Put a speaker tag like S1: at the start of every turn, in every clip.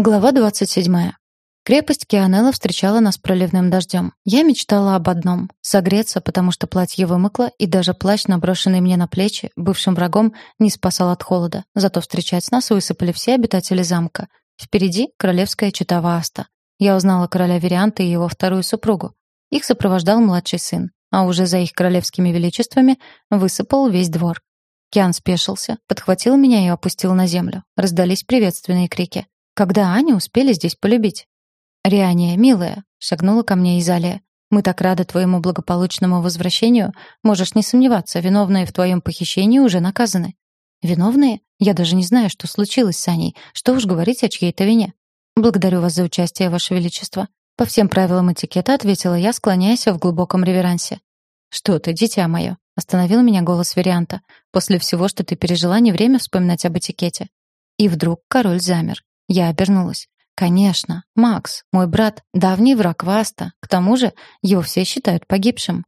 S1: Глава 27. Крепость Кианелла встречала нас проливным дождем. Я мечтала об одном — согреться, потому что платье вымокло, и даже плащ, наброшенный мне на плечи, бывшим врагом, не спасал от холода. Зато встречать нас высыпали все обитатели замка. Впереди — королевская чета Вааста. Я узнала короля Верианта и его вторую супругу. Их сопровождал младший сын, а уже за их королевскими величествами высыпал весь двор. Киан спешился, подхватил меня и опустил на землю. Раздались приветственные крики. Когда Аню успели здесь полюбить? «Риания, милая», — шагнула ко мне Изалия. «Мы так рады твоему благополучному возвращению. Можешь не сомневаться, виновные в твоем похищении уже наказаны». «Виновные? Я даже не знаю, что случилось с Аней. Что уж говорить о чьей-то вине». «Благодарю вас за участие, Ваше Величество». По всем правилам этикета ответила я, склоняясь в глубоком реверансе. «Что ты, дитя мое?» — остановил меня голос Верианта. «После всего, что ты пережила, не время вспоминать об этикете». И вдруг король замер. Я обернулась. Конечно, Макс, мой брат, давний враг Васта. К тому же, его все считают погибшим.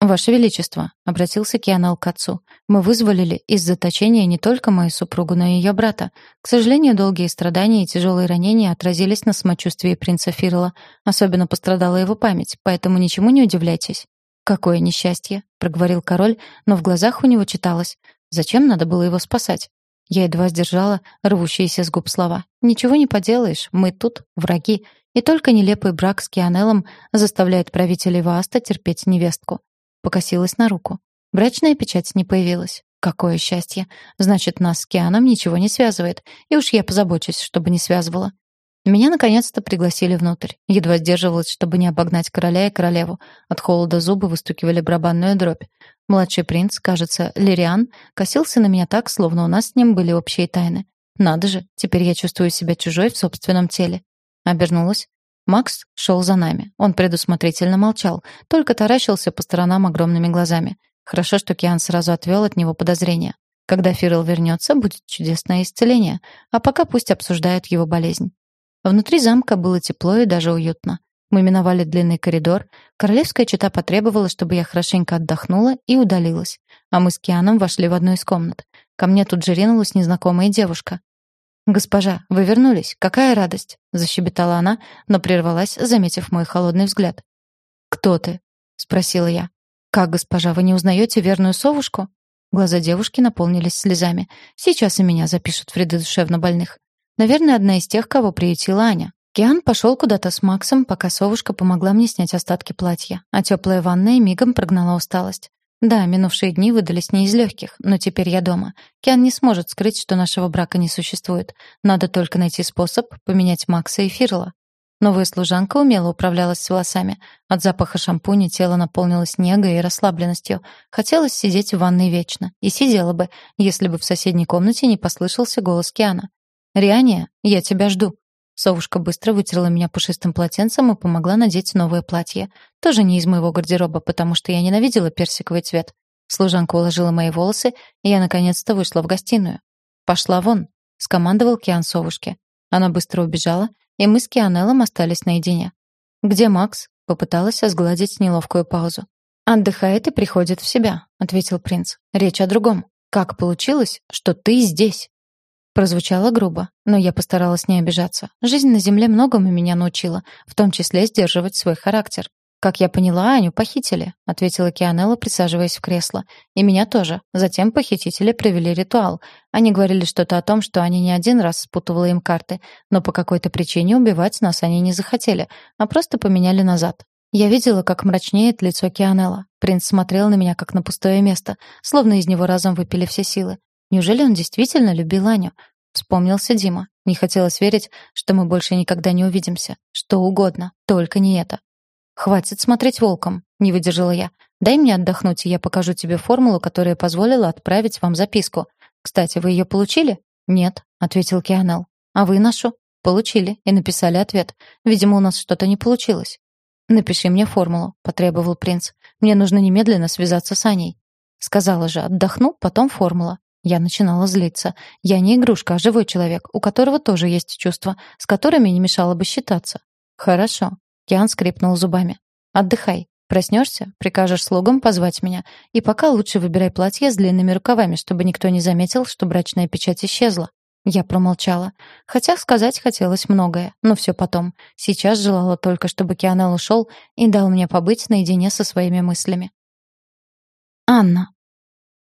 S1: Ваше величество, обратился Кианал к отцу. Мы вызволили из заточения не только мою супругу, но и ее брата. К сожалению, долгие страдания и тяжелые ранения отразились на самочувствии принца Фирла. Особенно пострадала его память, поэтому ничему не удивляйтесь. Какое несчастье, проговорил король, но в глазах у него читалось: зачем надо было его спасать? Я едва сдержала рвущиеся с губ слова. «Ничего не поделаешь, мы тут враги, и только нелепый брак с Кианеллом заставляет правителей Вааста терпеть невестку». Покосилась на руку. Брачная печать не появилась. Какое счастье! Значит, нас с Кианом ничего не связывает, и уж я позабочусь, чтобы не связывало. Меня наконец-то пригласили внутрь. Едва сдерживалась, чтобы не обогнать короля и королеву. От холода зубы выстукивали барабанную дробь. Младший принц, кажется, Лириан, косился на меня так, словно у нас с ним были общие тайны. Надо же, теперь я чувствую себя чужой в собственном теле. Обернулась. Макс шел за нами. Он предусмотрительно молчал, только таращился по сторонам огромными глазами. Хорошо, что Киан сразу отвел от него подозрения. Когда Фирл вернется, будет чудесное исцеление, а пока пусть обсуждают его болезнь. Внутри замка было тепло и даже уютно. Мы миновали длинный коридор. Королевская чета потребовала, чтобы я хорошенько отдохнула и удалилась. А мы с Кианом вошли в одну из комнат. Ко мне тут же ринулась незнакомая девушка. «Госпожа, вы вернулись. Какая радость!» — защебетала она, но прервалась, заметив мой холодный взгляд. «Кто ты?» — спросила я. «Как, госпожа, вы не узнаете верную совушку?» Глаза девушки наполнились слезами. «Сейчас и меня запишут в ряды душевнобольных. Наверное, одна из тех, кого приютила Аня. Киан пошел куда-то с Максом, пока совушка помогла мне снять остатки платья, а теплая ванная мигом прогнала усталость. Да, минувшие дни выдались не из легких, но теперь я дома. Киан не сможет скрыть, что нашего брака не существует. Надо только найти способ поменять Макса и Фирла. Новая служанка умело управлялась с волосами. От запаха шампуня тело наполнилось негой и расслабленностью. Хотелось сидеть в ванной вечно. И сидела бы, если бы в соседней комнате не послышался голос Киана. «Риания, я тебя жду». Совушка быстро вытерла меня пушистым полотенцем и помогла надеть новое платье. Тоже не из моего гардероба, потому что я ненавидела персиковый цвет. Служанка уложила мои волосы, и я наконец-то вышла в гостиную. «Пошла вон», — скомандовал Киан совушке. Она быстро убежала, и мы с Кианеллом остались наедине. «Где Макс?» — попыталась сгладить неловкую паузу. «Отдыхает и приходит в себя», — ответил принц. «Речь о другом. Как получилось, что ты здесь?» Прозвучало грубо, но я постаралась не обижаться. Жизнь на земле многому меня научила, в том числе сдерживать свой характер. «Как я поняла, Аню похитили», — ответила Кианелла, присаживаясь в кресло. «И меня тоже. Затем похитители провели ритуал. Они говорили что-то о том, что Аня не один раз спутывала им карты, но по какой-то причине убивать нас они не захотели, а просто поменяли назад. Я видела, как мрачнеет лицо Кианелла. Принц смотрел на меня, как на пустое место, словно из него разом выпили все силы. Неужели он действительно любил Аню? Вспомнился Дима. Не хотелось верить, что мы больше никогда не увидимся. Что угодно, только не это. «Хватит смотреть волком», — не выдержала я. «Дай мне отдохнуть, и я покажу тебе формулу, которая позволила отправить вам записку. Кстати, вы ее получили?» «Нет», — ответил Кианел. «А вы нашу?» «Получили» и написали ответ. «Видимо, у нас что-то не получилось». «Напиши мне формулу», — потребовал принц. «Мне нужно немедленно связаться с Аней». Сказала же, отдохну, потом формула. Я начинала злиться. Я не игрушка, а живой человек, у которого тоже есть чувства, с которыми не мешало бы считаться. Хорошо. Киан скрипнул зубами. Отдыхай. Проснешься, прикажешь слугам позвать меня. И пока лучше выбирай платье с длинными рукавами, чтобы никто не заметил, что брачная печать исчезла. Я промолчала. Хотя сказать хотелось многое, но все потом. Сейчас желала только, чтобы Кианел ушел и дал мне побыть наедине со своими мыслями. Анна.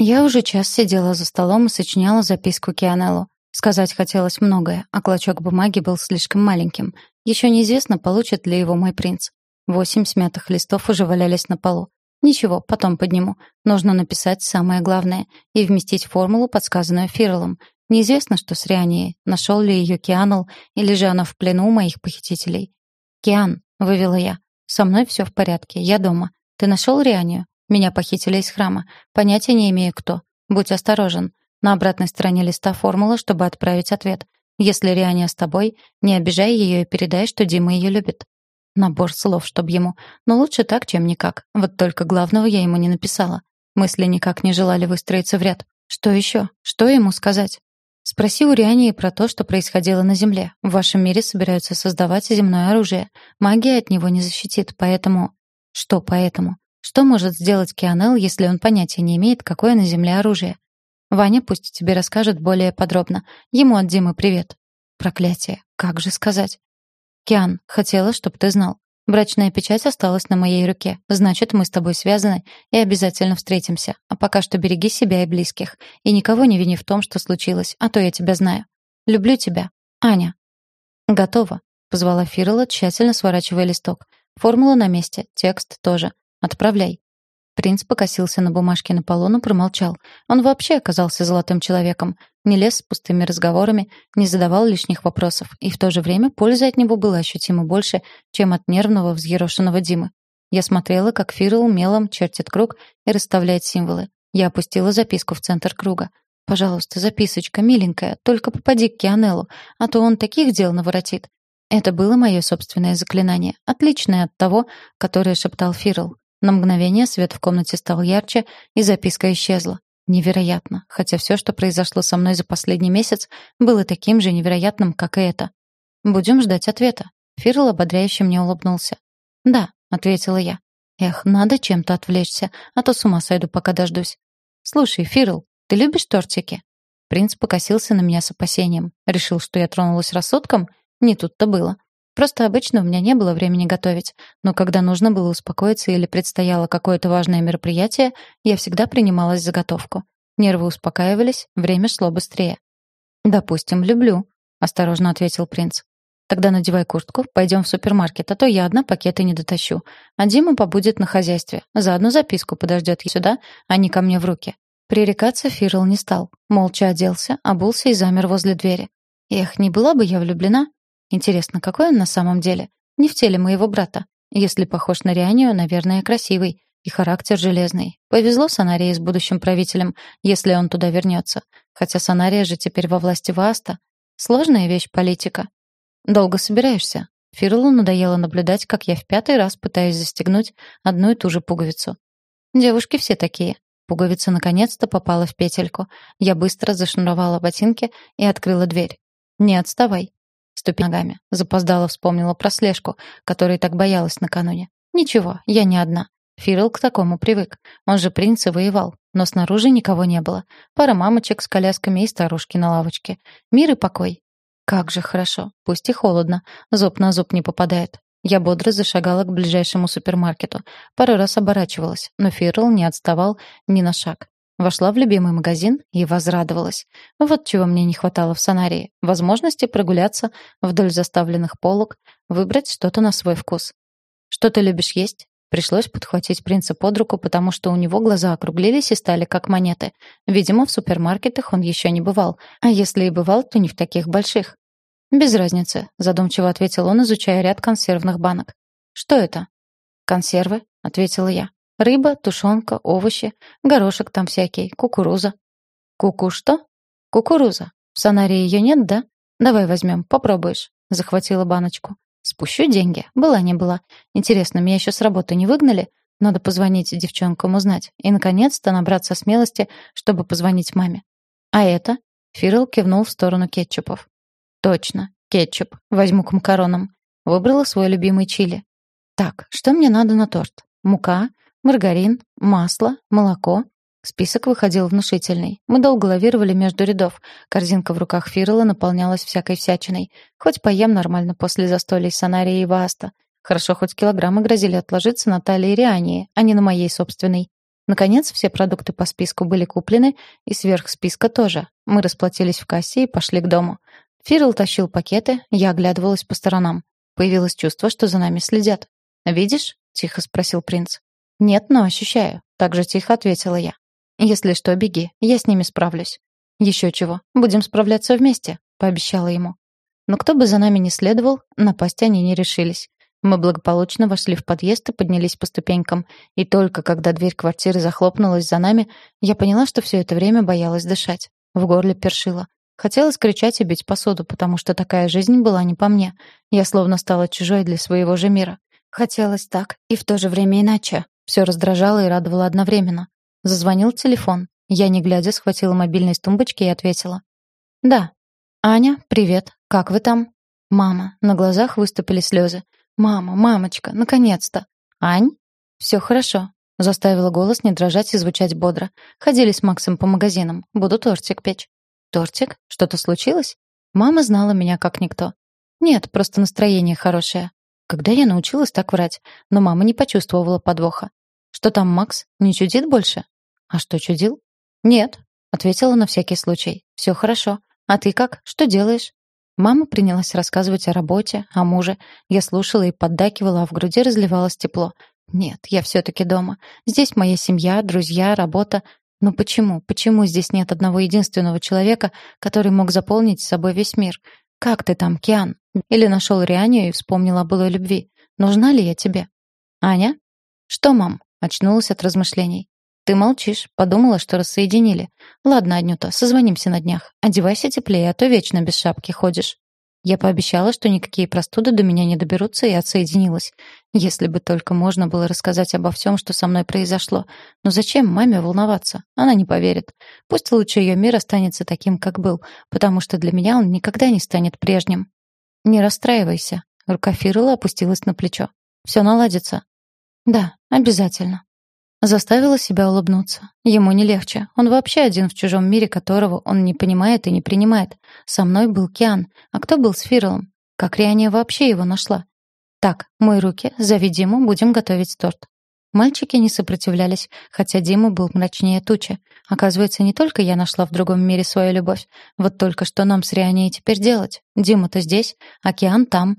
S1: Я уже час сидела за столом и сочиняла записку Кианеллу. Сказать хотелось многое, а клочок бумаги был слишком маленьким. Еще неизвестно, получит ли его мой принц. Восемь смятых листов уже валялись на полу. Ничего, потом подниму. Нужно написать самое главное и вместить формулу, подсказанную Фирлом. Неизвестно, что с Рианией, нашел ли ее Кианл, или же она в плену у моих похитителей. «Киан», — вывела я, — «со мной все в порядке, я дома. Ты нашел Рианию?» Меня похитили из храма. Понятия не имею, кто. Будь осторожен. На обратной стороне листа формула, чтобы отправить ответ. Если Риания с тобой, не обижай ее и передай, что Дима ее любит. Набор слов, чтоб ему. Но лучше так, чем никак. Вот только главного я ему не написала. Мысли никак не желали выстроиться в ряд. Что еще? Что ему сказать? Спроси у Риании про то, что происходило на Земле. В вашем мире собираются создавать земное оружие. Магия от него не защитит, поэтому... Что поэтому? Что может сделать Кианел, если он понятия не имеет, какое на Земле оружие? Ваня пусть тебе расскажет более подробно. Ему от Димы привет. Проклятие. Как же сказать? Киан, хотела, чтобы ты знал. Брачная печать осталась на моей руке. Значит, мы с тобой связаны и обязательно встретимся. А пока что береги себя и близких. И никого не вини в том, что случилось, а то я тебя знаю. Люблю тебя. Аня. Готово. Позвала Фирла, тщательно сворачивая листок. Формула на месте, текст тоже. Отправляй». Принц покосился на бумажке на полу, но промолчал. Он вообще оказался золотым человеком. Не лез с пустыми разговорами, не задавал лишних вопросов. И в то же время пользы от него было ощутимо больше, чем от нервного, взъерошенного Димы. Я смотрела, как Фирл мелом чертит круг и расставляет символы. Я опустила записку в центр круга. «Пожалуйста, записочка, миленькая, только попади к Кианеллу, а то он таких дел наворотит». Это было мое собственное заклинание, отличное от того, которое шептал Фирл. На мгновение свет в комнате стал ярче, и записка исчезла. Невероятно, хотя все, что произошло со мной за последний месяц, было таким же невероятным, как и это. «Будем ждать ответа». Фирл ободряюще мне улыбнулся. «Да», — ответила я. «Эх, надо чем-то отвлечься, а то с ума сойду, пока дождусь». «Слушай, Фирл, ты любишь тортики?» Принц покосился на меня с опасением. Решил, что я тронулась рассудком? Не тут-то было. Просто обычно у меня не было времени готовить, но когда нужно было успокоиться или предстояло какое-то важное мероприятие, я всегда принималась за готовку. Нервы успокаивались, время шло быстрее. «Допустим, люблю», — осторожно ответил принц. «Тогда надевай куртку, пойдем в супермаркет, а то я одна пакеты не дотащу. А Дима побудет на хозяйстве. Заодно записку подождет сюда, а не ко мне в руки». Пререкаться Фирл не стал. Молча оделся, обулся и замер возле двери. Эх, не была бы я влюблена, Интересно, какой он на самом деле? Не в теле моего брата. Если похож на Рианию, наверное, красивый. И характер железный. Повезло Санарии с будущим правителем, если он туда вернется. Хотя Санария же теперь во власти Васта. Сложная вещь политика. Долго собираешься? Фирлу надоело наблюдать, как я в пятый раз пытаюсь застегнуть одну и ту же пуговицу. Девушки все такие. Пуговица наконец-то попала в петельку. Я быстро зашнуровала ботинки и открыла дверь. «Не отставай», ступи ногами. Запоздала вспомнила про слежку, которой так боялась накануне. Ничего, я не одна. Фирл к такому привык. Он же принц и воевал. Но снаружи никого не было. Пара мамочек с колясками и старушки на лавочке. Мир и покой. Как же хорошо. Пусть и холодно. Зуб на зуб не попадает. Я бодро зашагала к ближайшему супермаркету. Пару раз оборачивалась, но Фирл не отставал ни на шаг. Вошла в любимый магазин и возрадовалась. Вот чего мне не хватало в Санарии. Возможности прогуляться вдоль заставленных полок, выбрать что-то на свой вкус. «Что ты любишь есть?» Пришлось подхватить принца под руку, потому что у него глаза округлились и стали как монеты. Видимо, в супермаркетах он еще не бывал. А если и бывал, то не в таких больших. «Без разницы», — задумчиво ответил он, изучая ряд консервных банок. «Что это?» «Консервы», — ответила я. Рыба, тушенка, овощи, горошек там всякий, кукуруза. Куку что? Кукуруза. В Санаре ее нет, да? Давай возьмем, попробуешь. Захватила баночку. Спущу деньги. Была не была. Интересно, меня еще с работы не выгнали? Надо позвонить девчонкам узнать. И, наконец-то, набраться смелости, чтобы позвонить маме. А это? Фирл кивнул в сторону кетчупов. Точно, кетчуп. Возьму к макаронам. Выбрала свой любимый чили. Так, что мне надо на торт? Мука, маргарин, масло, молоко. Список выходил внушительный. Мы долго лавировали между рядов. Корзинка в руках Фирла наполнялась всякой всячиной. Хоть поем нормально после застолья Санарии и Вааста. Хорошо, хоть килограммы грозили отложиться на талии Риании, а не на моей собственной. Наконец, все продукты по списку были куплены, и сверх списка тоже. Мы расплатились в кассе и пошли к дому. Фирл тащил пакеты, я оглядывалась по сторонам. Появилось чувство, что за нами следят. «Видишь?» — тихо спросил принц. «Нет, но ощущаю», — так же тихо ответила я. «Если что, беги, я с ними справлюсь». «Еще чего, будем справляться вместе», — пообещала ему. Но кто бы за нами не следовал, напасть они не решились. Мы благополучно вошли в подъезд и поднялись по ступенькам. И только когда дверь квартиры захлопнулась за нами, я поняла, что все это время боялась дышать. В горле першило. Хотелось кричать и бить посуду, потому что такая жизнь была не по мне. Я словно стала чужой для своего же мира. Хотелось так, и в то же время иначе. Все раздражало и радовало одновременно. Зазвонил телефон. Я, не глядя, схватила мобильный с тумбочки и ответила. «Да». «Аня, привет. Как вы там?» «Мама». На глазах выступили слезы. «Мама, мамочка, наконец-то!» «Ань?» «Все хорошо», — заставила голос не дрожать и звучать бодро. Ходили с Максом по магазинам. Буду тортик печь. «Тортик? Что-то случилось?» Мама знала меня как никто. «Нет, просто настроение хорошее». Когда я научилась так врать? Но мама не почувствовала подвоха. Что там, Макс? Не чудит больше? А что, чудил? Нет, ответила на всякий случай. Все хорошо. А ты как? Что делаешь? Мама принялась рассказывать о работе, о муже. Я слушала и поддакивала, а в груди разливалось тепло. Нет, я все таки дома. Здесь моя семья, друзья, работа. Но почему? Почему здесь нет одного единственного человека, который мог заполнить собой весь мир? Как ты там, Киан? Или нашел Рианию и вспомнил о былой любви? Нужна ли я тебе? Аня? Что, мам? Очнулась от размышлений. «Ты молчишь. Подумала, что рассоединили. Ладно, Анюта, созвонимся на днях. Одевайся теплее, а то вечно без шапки ходишь». Я пообещала, что никакие простуды до меня не доберутся, и отсоединилась. Если бы только можно было рассказать обо всем, что со мной произошло. Но зачем маме волноваться? Она не поверит. Пусть лучше ее мир останется таким, как был, потому что для меня он никогда не станет прежним. «Не расстраивайся». Рука Фирла опустилась на плечо. «Все наладится. Да, обязательно. Заставила себя улыбнуться. Ему не легче. Он вообще один в чужом мире, которого он не понимает и не принимает. Со мной был Киан. А кто был с Фиролом? Как Риания вообще его нашла? Так, мой руки, зови Диму, будем готовить торт. Мальчики не сопротивлялись, хотя Дима был мрачнее тучи. Оказывается, не только я нашла в другом мире свою любовь. Вот только что нам с Рианией теперь делать? Дима-то здесь, океан там.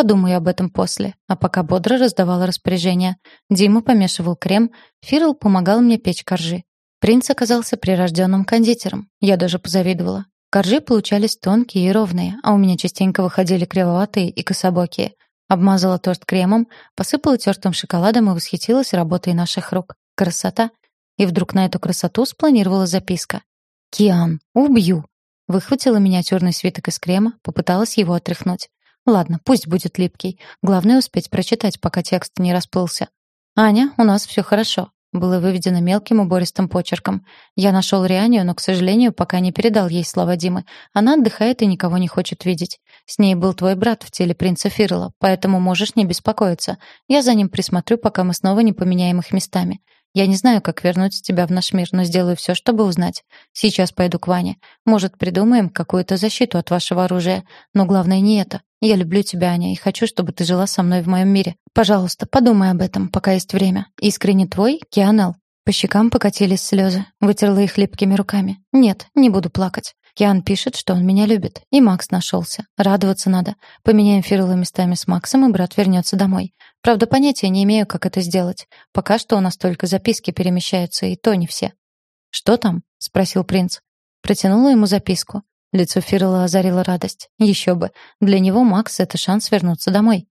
S1: Подумаю об этом после. А пока бодро раздавала распоряжения. Дима помешивал крем, Фирл помогал мне печь коржи. Принц оказался прирожденным кондитером. Я даже позавидовала. Коржи получались тонкие и ровные, а у меня частенько выходили кривоватые и кособокие. Обмазала торт кремом, посыпала тертым шоколадом и восхитилась работой наших рук. Красота! И вдруг на эту красоту спланировала записка. «Киан, убью!» Выхватила миниатюрный свиток из крема, попыталась его отряхнуть. Ладно, пусть будет липкий. Главное успеть прочитать, пока текст не расплылся. «Аня, у нас все хорошо», — было выведено мелким убористым почерком. Я нашел Рианию, но, к сожалению, пока не передал ей слова Димы. Она отдыхает и никого не хочет видеть. С ней был твой брат в теле принца Фирла, поэтому можешь не беспокоиться. Я за ним присмотрю, пока мы снова не поменяем их местами. Я не знаю, как вернуть тебя в наш мир, но сделаю все, чтобы узнать. Сейчас пойду к Ване. Может, придумаем какую-то защиту от вашего оружия. Но главное не это. Я люблю тебя, Аня, и хочу, чтобы ты жила со мной в моем мире. Пожалуйста, подумай об этом, пока есть время. Искренне твой, Кианел. По щекам покатились слезы. Вытерла их липкими руками. Нет, не буду плакать. Киан пишет, что он меня любит. И Макс нашелся. Радоваться надо. Поменяем Фирла местами с Максом, и брат вернется домой. Правда, понятия не имею, как это сделать. Пока что у нас только записки перемещаются, и то не все. «Что там?» — спросил принц. Протянула ему записку. Лицо Фирла озарила радость. Еще бы. Для него Макс — это шанс вернуться домой.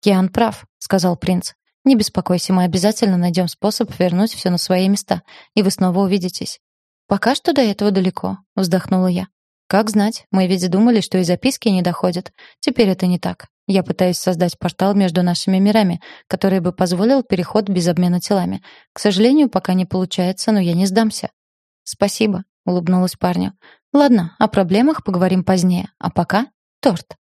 S1: «Киан прав», — сказал принц. «Не беспокойся, мы обязательно найдем способ вернуть все на свои места, и вы снова увидитесь. «Пока что до этого далеко», — вздохнула я. «Как знать, мы ведь думали, что и записки не доходят. Теперь это не так. Я пытаюсь создать портал между нашими мирами, который бы позволил переход без обмена телами. К сожалению, пока не получается, но я не сдамся». «Спасибо», — улыбнулась парню. «Ладно, о проблемах поговорим позднее. А пока торт».